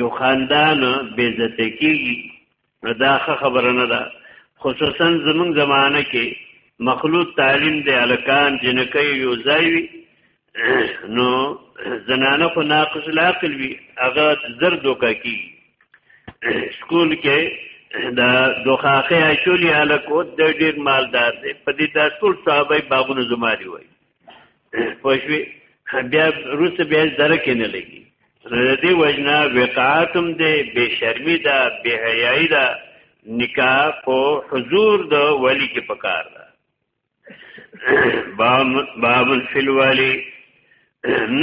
یو خاندان بې عزت کیږي نو دا ښه خبره نه ده خصوصا زمونږ زمانه کې مخلوط تعلیم دی الکان جنکې یو ځای وي نو زنانه خو ناقص العقل وي هغه زر دوکا کی سکول کې دا دوخاخه اچولی الکو د ډیر مالدار دی په دې تاسو صاحبې باغونو زماري وای پښوی بیا روس بیا درک نه لګي ردی وجنا وقاتم دې بے شرمی دا بے حیاي دا نکاح په حضور د ولی کې پکار ده باب باب فل ولی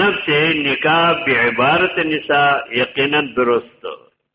نفس نکاح به عبارت نساء یقینا درست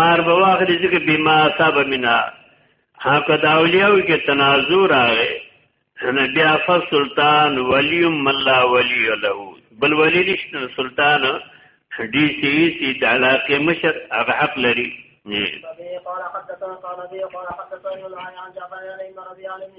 مار به واخلي چې بما صاحب منا ها که دا اولیاو کې تنازع راغی نه بیا فسلطان ولی ملا ولی له بل ولی نشته سلطان ډي سي سي د علاقه مشر هغه حق لري قال حدثنا قال ابي قال حدثنا عن جعفر بن ربيعه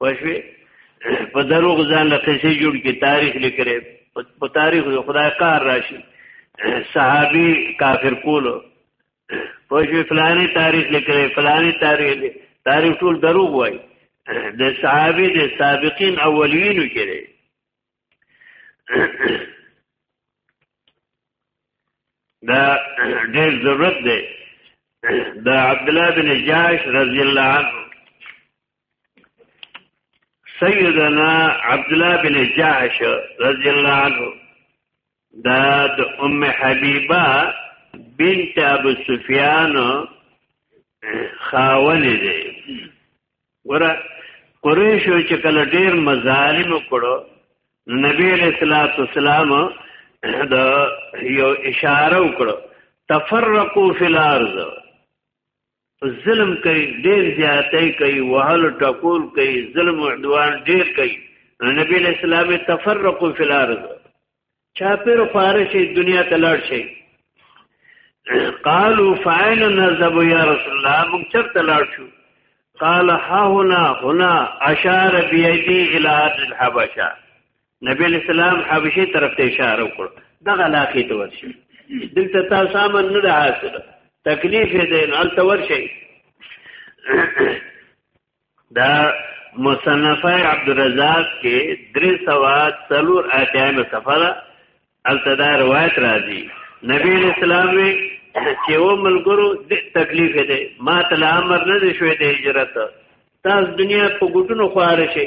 پښوی په دروغ ځان له قصې جوړ کې تاریخ لیکره په تاریخ د خدای قهر راشي صحابي کافر کولو پښوی فلاني تاریخ لیکره فلاني تاریخ تاریخ ټول دروغ وای د صحابي د سابقین اولینو کې دی دا ډېر ضرورت دی د عبد الله بن جاش رضی الله عنه سیدنا عبد الله بن جاش رضی الله عنه دا د ام حبیبه بنت ابو سفیان خاون دی ګوره قریشو چې کله ډیر مظالم وکړو نبی علیہ الصلوۃ والسلام دا یو اشاره وکړو تفرقوا فی الارض ظلم کوي ډیر زیاتې کوي وهل ټکول کوي ظلم او عدوان ډیر کوي نبی اسلام تفرق فی الارض چا پر فارش دنیا ته لاړ شي قالوا فاین نذهب یا رسول الله موږ چرته لاړ شو قال ها هنا هنا اشار بيدي الى ارض الحبشه نبی اسلام حبشي طرف ته اشاره وکړه دغه علاقې ته ورشي دلته تاسو امن نه ده حاصله تکلیف دې نه هلته ورشي دا مصنفه عبدالرزاق کې درې سوا څلور آتیانو سفره التدا روایت راځي نبی اسلام وی چې و ملګرو د تکلیف دی ما ته امر نه دی شوې د هجرت تاسو دنیا په ګټونو خوار شي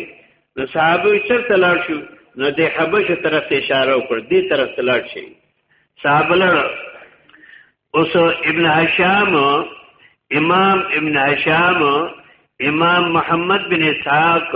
نو صحابه چر تلاړ شو نو د حبشه طرف ته اشاره وکړ دې طرف تلاړ شي صحابه لړ اوس ابن هشام امام ابن هشام امام محمد بن اسحاق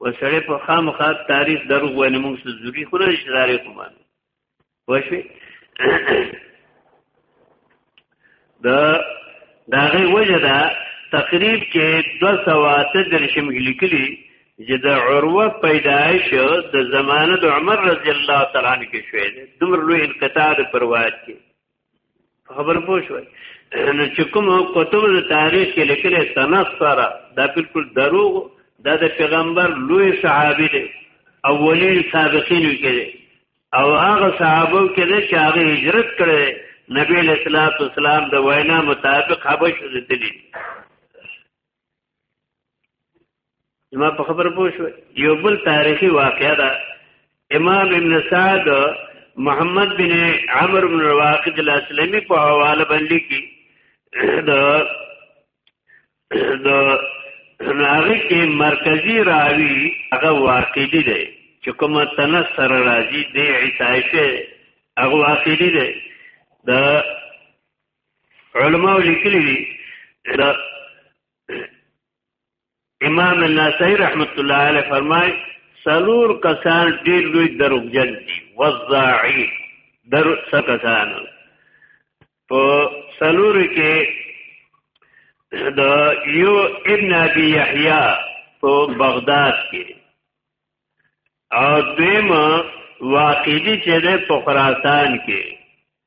و سړی په خامخا تاریخ دروغ وایي موږ څه ضروري خو نه شي تاریخ ومانه وشوي دا داغه وجه دا تقریب کې 203 شم لیکلي چې د عروه پیدایش د زمانه د عمر رضی الله تعالی عنہ کې شوې ده دومره لوی انقطاع پر روایت کې خبر پوه شوي نو چې کوم کتب د تاریخ کې لیکل سند سره دا بالکل دروغ دا د پیغمبر لوی صحابي دی اولین سابقین کې او هغه صحابه کې چې هغه هجرت کړي نبی له صلوات والسلام د وینا مطابق حبش ته دي ما په خبره پوه شو یو بل تاریخي واقعه ده امام ابن سعد محمد بن عمر بن واقد الاسلمي په حواله باندې کې د د هغه کې مرکزی راوی هغه واقعي دی چې کوم تنصر راځي د عیسایشه هغه واقعي دی د علماء لیکلي دي دا امام الناصری رحمت الله علیه فرمای سلور کسان ډیر لوی دروغجن دي وزاعی در سکسان په سلور کې د یو ابن ابي يحيى په بغداد کې او دیم واقعي چې ده په خراسان کې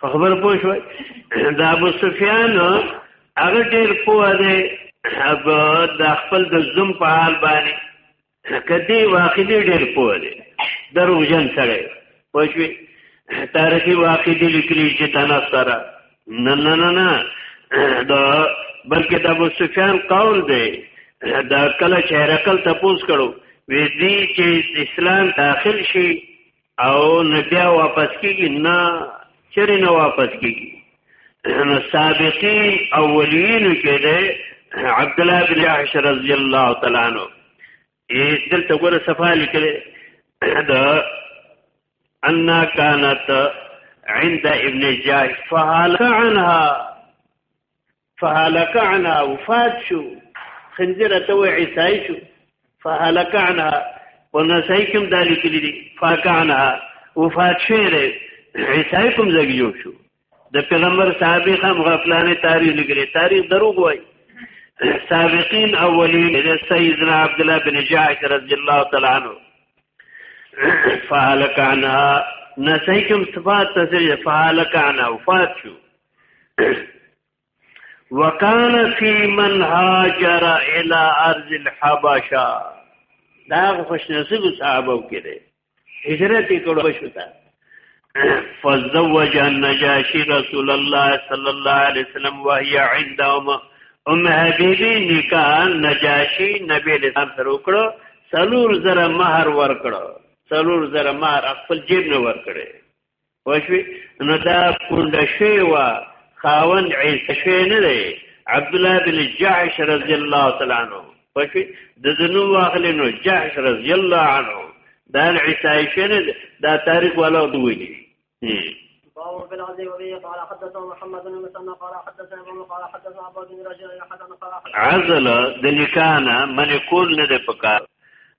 په خبر پوه شو دا ابو سفیان هغه ډیر پوه دی اب د خپل د زم په حال باندې کدی واقعي ډیر پوه دی درو جن سره پوه شو تاریخي واقعي لیکلي چې تنا سره نه نه نه نه دا بلکې د ابو سفیان قول دی دا کله چې هرکل تپوس کړو وې دي چې اسلام داخل شي او نه بیا واپس کیږي نه چرې نه واپس کیږي نو سابقي اولین کې ده عبد الله بن جحش رضی الله تعالی عنہ یې دلته ګوره صفه لیکل دا ان كانت عند ابن جحش فهلك عنها فهلك عنها وفات شو خنزيره تو عيسای شو فهلك عنها ونسای کوم دالی کلی دی فاکانها وفات شوی دی عیسی کوم ځای جوړ شو د پیغمبر صحابي هم غفلانه تاریخ لګري تاریخ دروغ وای سابقین اولین د سیدنا عبد الله بن جاش رضی الله تعالی عنہ فهلکانا نسیکم صفات تسری فهلکانا وفات شو وکانا فی من هاجر الى ارض الحبشه دا خوش نصیب صحابه کړي هجرت کړو بشو ته فزوج النجاشی رسول الله صلی الله علیه وسلم وهي عندهم ام حبیبی نکاح نجاشی نبی اسلام سره وکړو سلور زره مہر ورکړو سلور زره مہر خپل جیب نه ورکړي وشوي نو دا پوند شوی و خاوند عیسی شوی نه دی عبد الله بن جحش رضی الله تعالی عنہ وشوي د ذنو واخل نو جحش رضی الله عنه دا عیسی شوی نه دا تاریخ والا دوی دی وهو في العزي وبه قال حدثنا محمد بن مسلم قال حدثنا ابن قال حدثنا ابو بن رجل حدثنا قال عزل د نکانا من کول نه د پکار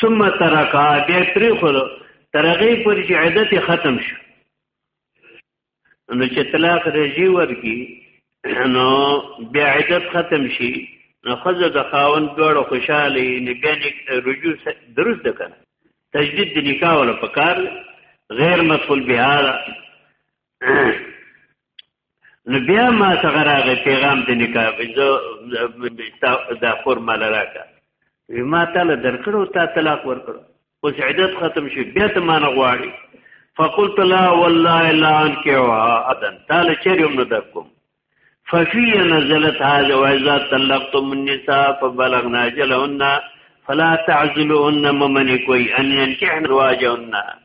ثم ترکا بیا پری خو ترغی پر چې عدت ختم شو نو چې طلاق رجی ورکی نو بیا عدت ختم شي نو خزه د خاون دوړو خوشاله نه بیا رجوع درست ده کنه تجدید د نکاح ولا پکار غیر مسئول بهار نو بیا ما څنګه راغی پیغام دې نکاح زه دا فورم مال راکا ما تعالی درکړو تا طلاق ورکړو اوس عدت ختم شي بیا ته ما نه غواړي فقلت لا والله لا انكوا ابدا تعالی چیرې هم نه درکوم ففي نزلت هذا واذا طلقتم النساء فبلغن اجلهن فلا تعزلوهن ممن کوي ان ينكحن زواجهن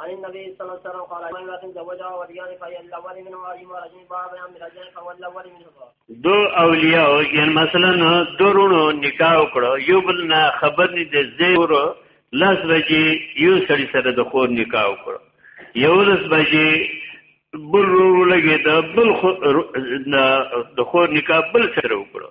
عن النبي صلى الله عليه وسلم قال ما يمكن زوجها ورجال فهي الاول منه عليم ورجل باب يام رجل فهو الاول منه دو اولیاء یعنی مثلا درونو نکاح وکړو یو بل نه خبر نه دي زور لاس بجې یو سړی سره د خور نکاح وکړو یو لاس بجې بل ورو لګي دا بل د خور نکاح بل سره وکړو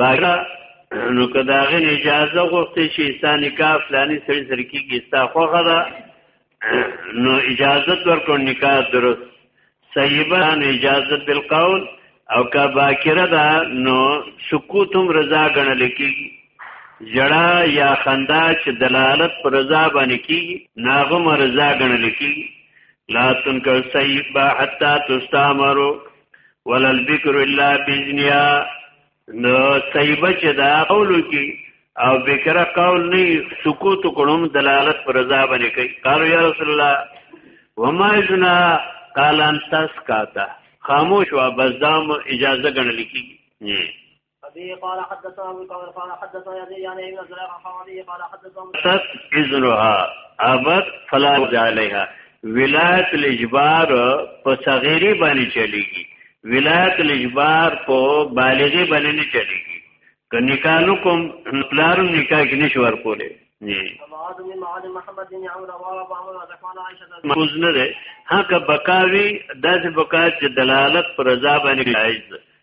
باجا نو که دا غن اجازه غوښتې چې ستا نکاح فلانی سړي سره کېږي ستا خوښه ده نو اجازه ورکړو نکاح درست صحیبه نو اجازه بالقول او که باکره ده نو سکوت هم رضا ګڼل کېږي جړا یا خندا چې دلالت پر رضا باندې کېږي ناغم رضا ګڼل کېږي لا تنکر صحیبه حتی تستامرو ولل ذکر الا باذنیا نو صیبه چې دا قولو کې او بکره قول نه سکوت کړم دلالت پر رضا باندې کوي قالو یا رسول الله وما جنا قال ان تسکاتا خاموش وا بس دام اجازه غنل کیږي أبي قال حدثنا أبي قال قال حدثنا يزيد يعني ابن زريع عن حوالي قال حدثنا أتت إذنها أبت فلا وجه عليها ولایت الاجبار په صغیری باندې چلیږي ولایت الاجبار په بالغی باندې نه چلیږي که نکاح نو کوم پلارم نکاح کې نشو ورکولې جی موز نه ده هغه بکاوی داسې بکا چې دلالت پر رضا باندې جایز ده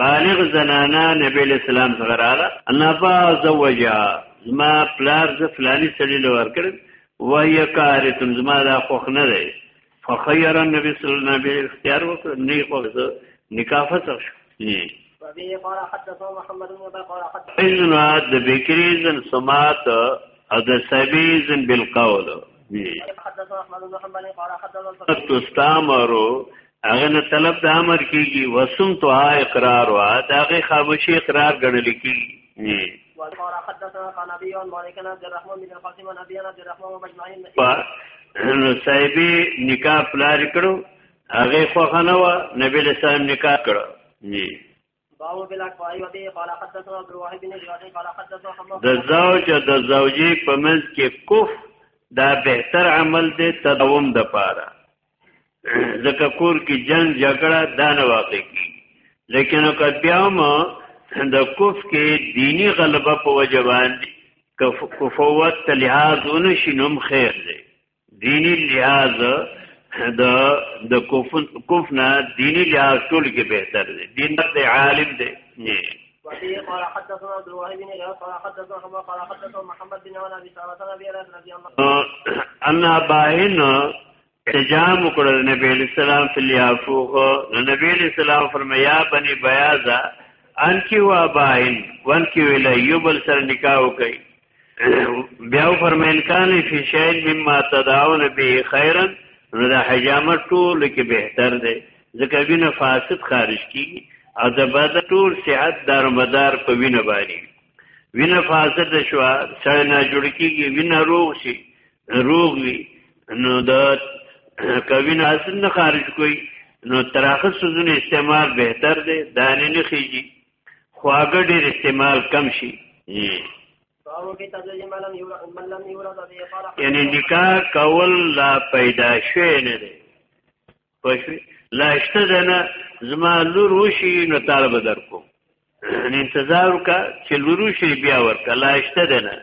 بالغ زنانا نبی علیہ السلام څنګه رااله انبا زوجا زما پلار ز فلانی سړي لور کړ وهي کارتم زما دا خوخ نه دی فخير النبي صلی الله علیه وسلم اختیار وکړ نه خو نکاح فسخ شو اذن د بکری اذن سمات او د سبی اذن بالقول تستامرو هغه نه طلب د امر کیږي وسم تو اقرار وا دا هغه خاموشي اقرار ګڼل کیږي وقال حدثنا عن ابي عن مالك بن عبد الرحمن بن القاسم عن ابي عبد الرحمن ومجمعين نو صاحبي نکاح پلار کړو هغه خو خنوا نبی له سلام نکاح کړو جی د زوج د زوجي په منځ کې کوف دا بهتر عمل دی تدوم د پاره ځکه کور کې جنگ جګړه دا نه واقع کی لیکن که بیا ما د کوف کې دینی غلبه په وجه باندې کفوت تلحاظ ونشینم خیر دی دینی لحاظ د د کفن کفنا دینی لحاظ ټول کې بهتر دی دین د عالم دی نه وفي قال حدثنا عبد الوهاب بن غياث قال حدثنا حمى قال حدثنا محمد بن عون ابي سلمة ابي هريره رضي الله ان باهن احتجام وکړل نبی اسلام فل یافوخ نو نبی اسلام فرمایا بني بیاضا ان کی و باهن وان کی ویل یوبل سره نکاح وکي بیا فرمایل کان فی شین مما تدعون به خیرا نو د حجامه ټول کې بهتر دی ځکه وینه فاسد خارج کیږي او د بدن ټول صحت دار مدار په وینه باندې وینه فاسد شو سړی نه جوړ کیږي وینه روغ شي روغ وي نو د کوین اصل نه خارج کوي نو تراخه سوزونه استعمال بهتر دی دانه نه خيږي خواږه ډیر استعمال کم شي یعنی نکاح کول لا پیدا شوی نه دی پښې لاشته ده نه زما لور وشي نو طالب درکو انتظار وکړه چې لور وشي بیا ورکړه لاشته ده نه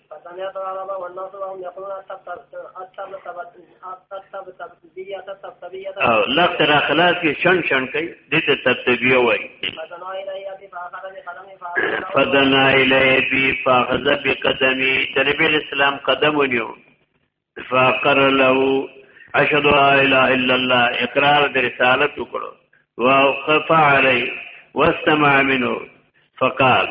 فسمعت العرب والناس وهم يقولون او لفظ را خلاص کې شن شن کوي د ته تبتبیه وایي فدنا الیه بی فاخذ بقدمی د نبی اسلام قدم ونیو فقر له اشهد لا اله الا الله اقرار د رسالت وکړو واوقف علی واستمع منه فقال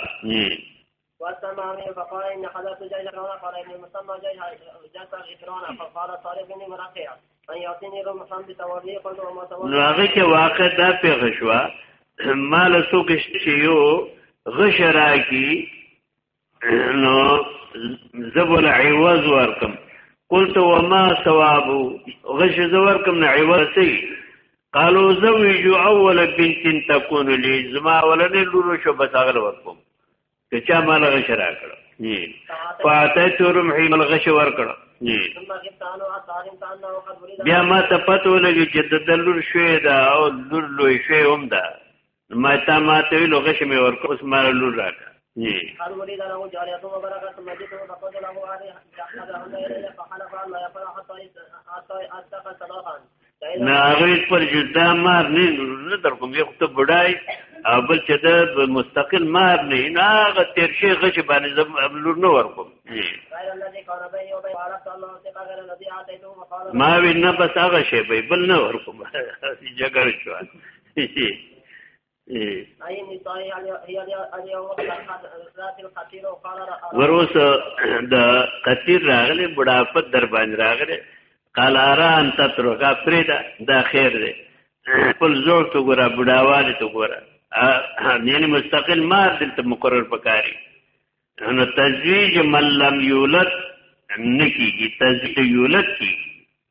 وسمع منه فقال إن حدثت جيش فرعون قال إن المسمى جيش فرعون فقال صالح بن مرقع أن يعطيني روم حمد تولي قلت وما تولي نو هغه کې واقع دا پیښ شو مال سوک چې یو غشرا کی نو زبل عوض ورکم قلت وما ثواب غش زور کوم نه عوض سي قالو زوج اول بنت تكون لي زما ولنه لورو شو بساغل ورکم ته چا مال غش را کړ جی فاته تورم هی مال غش ور کړ جی بیا ما ته پته ولګی چې د دلور شوې دا او لور لوی شوې هم ده ما ته ما ته ویلو غش مې ور کوس ما لور را کړ جی نه هغه پر جدا مار نه نه در کوم یو ته بډای او بل چې د مستقل مار نه نه هغه تیر شي غش باندې زم لور نه ورکوم ما وی نه بس هغه شی به بل نه ورکوم جګړه شو وروس د قطیر راغلی بډاپت در باندې راغلی قال اران تترکا فریدا دا خیر دی خپل زور ته ګوره بډاواله ته ګوره یعنی مستقل مار دلته مقرر پکاري نو تزویج من لم یولد نکیږي تزویج یولد کیږي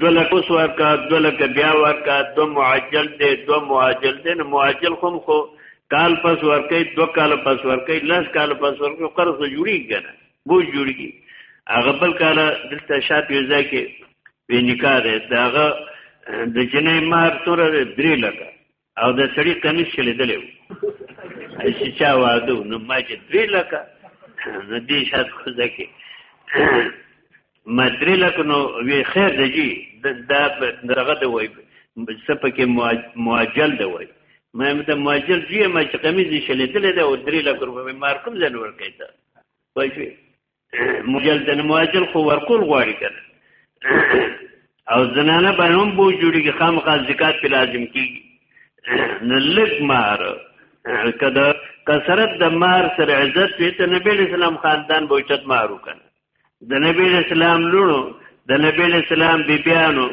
دو لک اوس ورکا دو لک بیا ورکا دو معجل دی دو معجل دی نو معجل خو خو کال پس ورکې دو کال پس ورکې لس کال پس ورکې قرض جوړیږي کنه بو جوړیږي هغه بل کال دلته شاپ یو ځای کې وینیکا دی داغه د جنې مار سره درې لکه او د سړی کمیس شلې دلې وو چې چا واده نو ما چې درې لکه نو دې شاد خو ځکه ما درې لکه نو وی خیر دی جی دا دغه دی وای سپکه مؤجل دی وای ما مې د مؤجل جی ما چې کمیس شلې دلې دا او درې لکه روپې مار کوم ځای ورکې تا وای مجل د مواجل خو ورکول غواړي کنه او زنانه باندې هم بو جوړیږي خامخا زکات په لازم کیږي نه لګ مار کدا کثرت د مار سره عزت وي ته نبی اسلام خاندان به چت مارو کنه د نبی اسلام لونو د نبی اسلام بیبیانو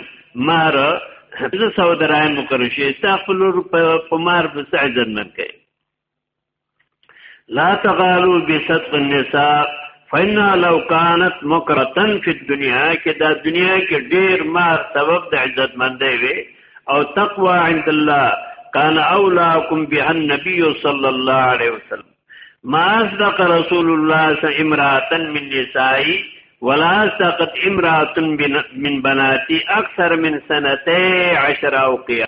مار زه سودرایم مقرر شي تاسو لور په مار په عزت نه کوي لا تغالو بسط النساء فإن لو كانت مكرتن في الدنيا کې دا دنیا کې ډیر مار سبب د عزت مندې وي او تقوا عند الله كان اولاكم بها النبي صلى الله عليه وسلم ما اصدق رسول الله صلى امراه من نسائي ولا اصدقت امراه من بناتي اكثر من سنتي عشر او قيام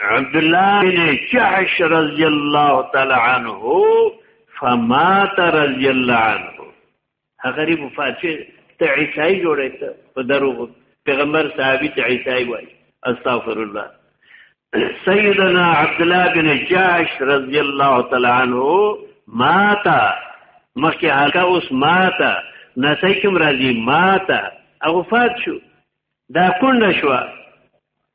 عبد الله بن جحش رضی الله تعالی عنه فمات رضی الله عنه غریب فاطمه ته عیسائی جوړه ته په دروغ پیغمبر صحابي ته عیسائی وای استغفر الله سیدنا عبد الله بن جاش رضی الله تعالی عنہ ماتا مخکې هغه اوس ماتا نسای کوم راځي ماتا هغه فات شو دا کونډه شو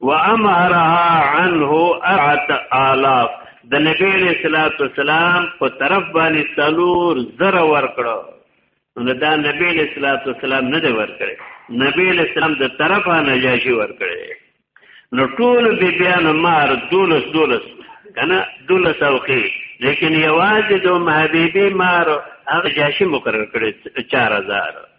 وامهرها عنه اعت الاف د نبی علیہ الصلوۃ والسلام په طرف باندې سلور زر ورکړو نو دا نبی علیہ الصلوۃ والسلام نه دی ورکړي نبی علیہ السلام د طرفه نجاشي ورکړي نو ټول بی بیان مار دولس دولس کنه دولس اوقی لیکن یوازې د محبیبی مار هغه جاشي مقرر کړي 4000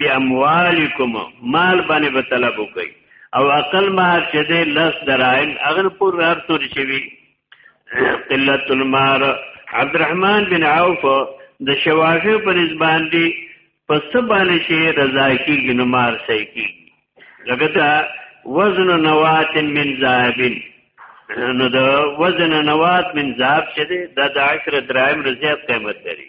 بیاموالکم مال باندې به طلب وکړي او عقل ما چې دې لس دراهم اغل پور رار تور شوی قلت المار عبدالرحمن بن عوف د شوافی په نسبان دی پس باندې شي رضا کیږي نو مار سي کیږي لکه دا وزن نوات من ذهب نو دا وزن نوات من ذهب چې دا د 10 دراهم رضایت قیمت لري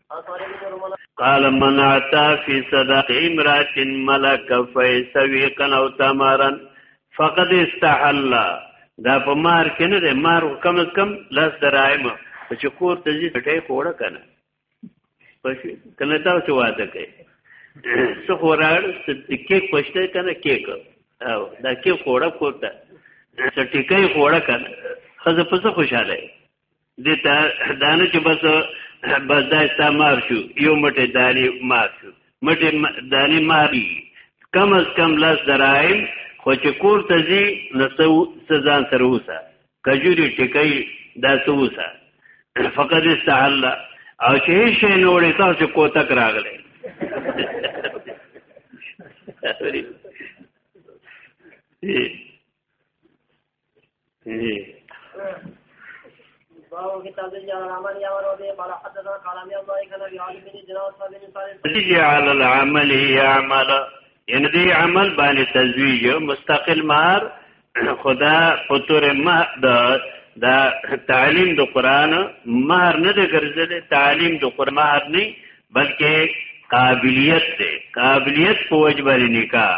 قال من اعطى في صدق امرات ملك فيسويقا او تمرا فقد استحل دا په مار کې نه ده مار کم از کم لاس درایم چې کور ته ځي ټټه کوړه کنه پښ کنه تا څه واده کوي څه خوراړ څه کیک پښته کنه کیک او دا کیک کوړه کوته څه ټیکې کوړه کنه خزه په څه خوشاله دې ته دانه چې بس بس دا استعمار شو یو مټه دانی مار شو مټه دانی ماری کم از کم لاس درایم خو چې کور ته ځي نو سزان سره وسه کجوري ټکای دا سوسه فقد استحل او چې شي نوړې تاسو کوتک راغله باب كتاب العمل يا ورودي قال حدثنا قال يا الله كان يعلم من جناس بن صالح جعل العمل يعمل یعنی دی عمل باندې تزویج مستقل مار خدا فطور ما دا دا تعلیم د قران مہر نه دی ګرځیدل تعلیم د قران مہر نه بلکې قابلیت دی قابلیت په وجبه نکاح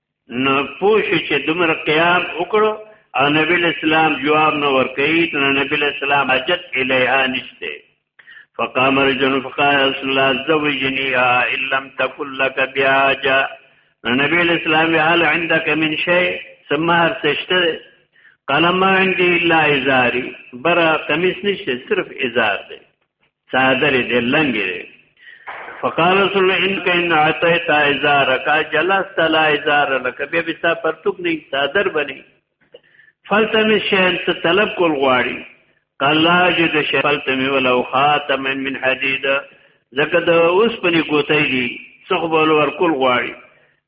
نو پوه شو چې دومره قیام وکړو او نبی اسلام جواب نه ورکوي نو نبی اسلام حاجت الیها نشته فقام رجل فقال رسول الله زوجنيها ان لم تكن لك بحاجه نبی اسلام هل عندك من شيء ثم هر سشته قال ما عندي الا ازاري برا قميص نشته صرف ازار دی څادر دې لنګ دې فقال رسول الله ان کان عطیت ازار کا جلست لا ازار لك به بستا پرتوک نه څادر بني فلتم شین څه طلب کول غواړي قلا جد شی فلتم ولو خاتم من حدید زکه د اوس پنی کوتای دي څخ بول ور کول غواړي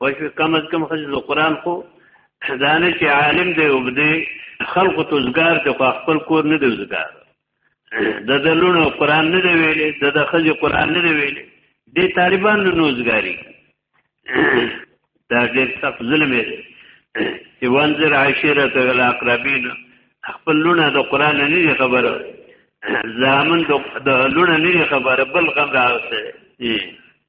وشو کم از کم خځه د قران خو دانه چې عالم دی او دی خلق ته زګار ته خو خپل کور نه دی زګار د دلونو قران نه دی ویلې د د خځه قران نه دی ویلې د طالبان نه نوزګاری دا ډېر سخت ظلم دی چې وانذر عشیره ته الاقربین خپل لونه د قران نه دی خبره زامن د لونه نه خبره بل غم راځي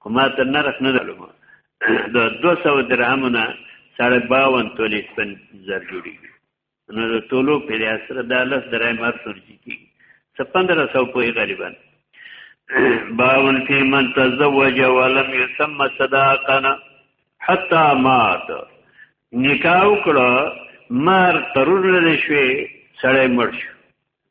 خو ما ته نرخ نه معلومه د 200 درهم نه 52 تولې سپن زر جوړیږي نو د تولو په لحاظ سره دا لس درهم هر څور کیږي څه 1500 په غالبا باون فی من تزوج ولم یسمى صداقا حتا مات نکاح وکړه مار ترور لري شوی سړی مړ شو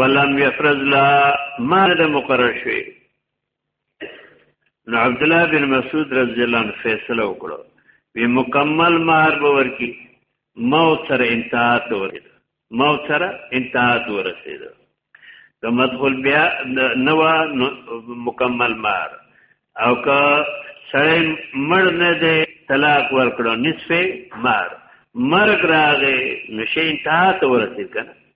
ولم يفرز لا ما د مقرر شوی نو عبد الله بن مسعود رضی الله عنه فیصله وکړه وی مکمل مہر به ورکی موت سره انتها ته ورسید موت سره انتها ته ورسید که مدخل بیا نو مکمل مہر او که سړی مړ نه دی طلاق ورکړو نصفه مار مرګ راغې نشه انتها ته ورسید کنه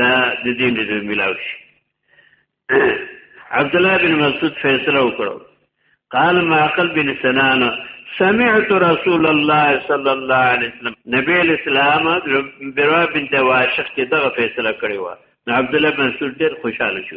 دا د دین د ملاو شي عبد الله بن مسعود فیصله وکړو قال ما عقل بن سنان سمعت رسول الله صلی الله علیه وسلم نبی اسلام بروا بنت واشق کې دغه فیصله کړې و عبد الله بن مسعود ډېر خوشاله شو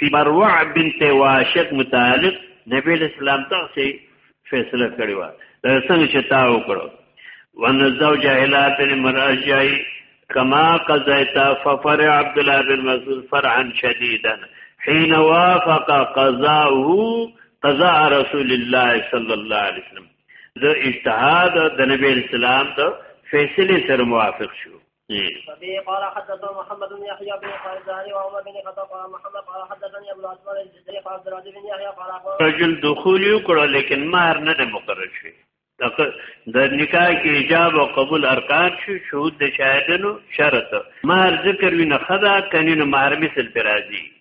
فی مروع بنت واشق متعلق نبی اسلام تاسو فیصله کړی و دا څنګه چې تا وکړو وان الزوج الى بن مراجعي كما قضيت ففرع عبد الله بن مسعود فرعا شديدا حين وافق قضاءه قضاء رسول الله صلى الله عليه وسلم د اجتهاد د نبی اسلام د فیصله سره موافق شو فبه قال حدثنا محمد بن يحيى بن خالد وعمر بن خطاب قال محمد قال حدثني ابو الاسود الجزري قال عبد العزيز بن يحيى قال اخبرنا رجل دخول يقرا لكن مهر نه ده مقرر شي د نکاح کې ایجاب او قبول ارکان شي شهود د شاهدانو شرط مهر ذکر وینه خدا کني نو مهر مثل پر راځي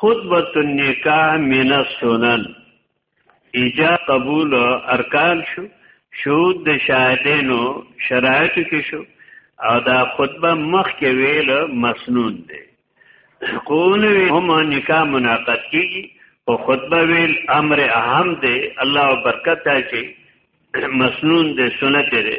خطبه النکاح من السنن ایجا قبول ارکان شو شهود د شاهدینو شرایط کې شو او دا خطبه مخ کې ویل مسنون دی کون وی هم نکاح منعقد کیږي او خطبه ویل امر اهم دی الله برکت دی مسنون دی سنت دی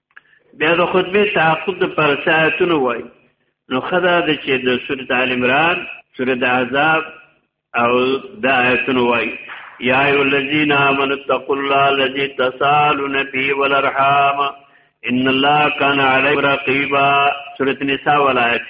بیا د خطبه تعقب د پر ساعتونو وای نو خدا د چې د سورۃ آل عمران سورۃ عذاب او د آیتونو وای یا ای الذین آمنوا اتقوا الله الذی تسالون به والارحام ان الله کان علیکم رقیبا سورۃ نساء ولایت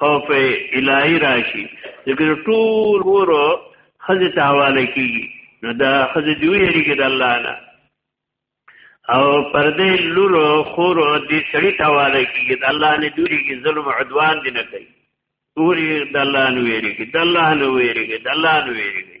خوف الهی راشي ذکر ټول ورو خزه ته حواله کیږي نو دا خزه دی ویریږي د الله نه او پردې لور خور دې سړی ته حواله کیږي د الله نه دوریږي ظلم عدوان دې نه کوي دوری د الله نه ویریږي د الله نه ویریږي د الله نه ویریږي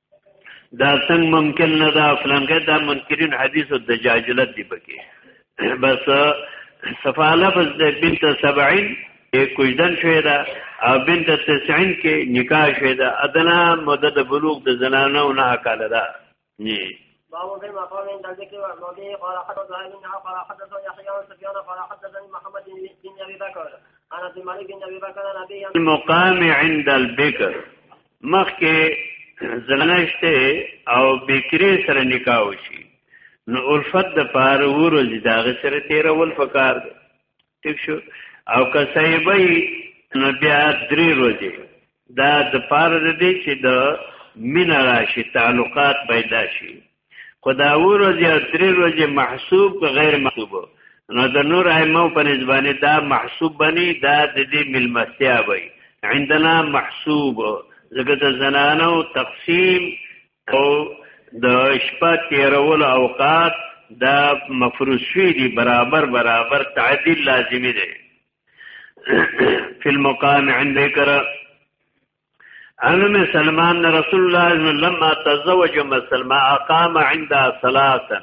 دا څنګه ممکن نه دا فلانګه دا منکرین حدیث او دجاجلت دی پکې بس صفاله بس د بنت 70 کې کوجدن شوی دا او بنت 90 کې نکاح شوی دا ادنا مدد بلوغ د زنانه او نه کال دا ني باب في المقام عند الذكر والموضع قال حدثنا منها قال حدثنا يحيى عن سفيان قال حدثني محمد بن ابي بكر عن عبد الملك بن ابي بكر عن ابي المقام عند البكر مخ کې زناشته او بکری سره نکاح وشي نو الفت د پاره ورځ داغه سره تیرول پکار دی ٹھیک شو او که صاحبای نو بیا درې ورځې دا د پاره د دې چې د مینا راشي تعلقات پیدا شي خو دا و روزي او درې روزي محسوب که غیر محسوب نو د نور ائمه په نسبانه دا محسوب بني دا د دې ملمستیا وي عندنا محسوب زګه د زنانو تقسیم او د شپه تیرول اوقات دا مفروض شوی دی برابر برابر تعدیل لازمی دی فی المقام عندکره انم سلمان رسول الله صلی الله علیه وسلم لما تزوج مسلمه اقام عندها ثلاثا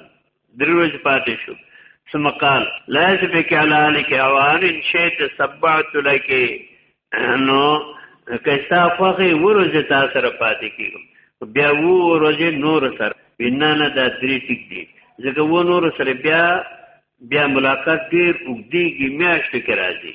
دروج پاتې شو ثم قال لا يسبك على اهلك اوان ان شئت سبعت لك نو کستا خوخه ورځ تا سره پاتې کیږم بیا وو ورځ نور سره وینا نه دا درې ټیک دي ځکه و نور سره بیا بیا ملاقات ډیر وګدیږي میاشت کې راځي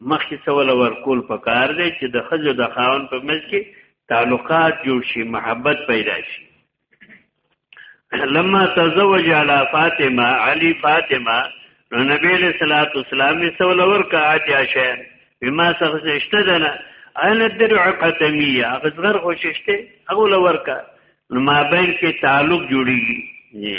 مخکې څه ولا ورکول پکار دی چې د خځو د خاون په منځ کې تعلقات جوړ شي محبت پیدا شي لما تزوج على فاطمه علي فاطمه نو نبی له صلوات والسلام سول ورکا اتیا شه بما څخه اشتدنه ان الدرع قتميه غزغر خوششته هغه لورکا نو ما بین کې تعلق جوړیږي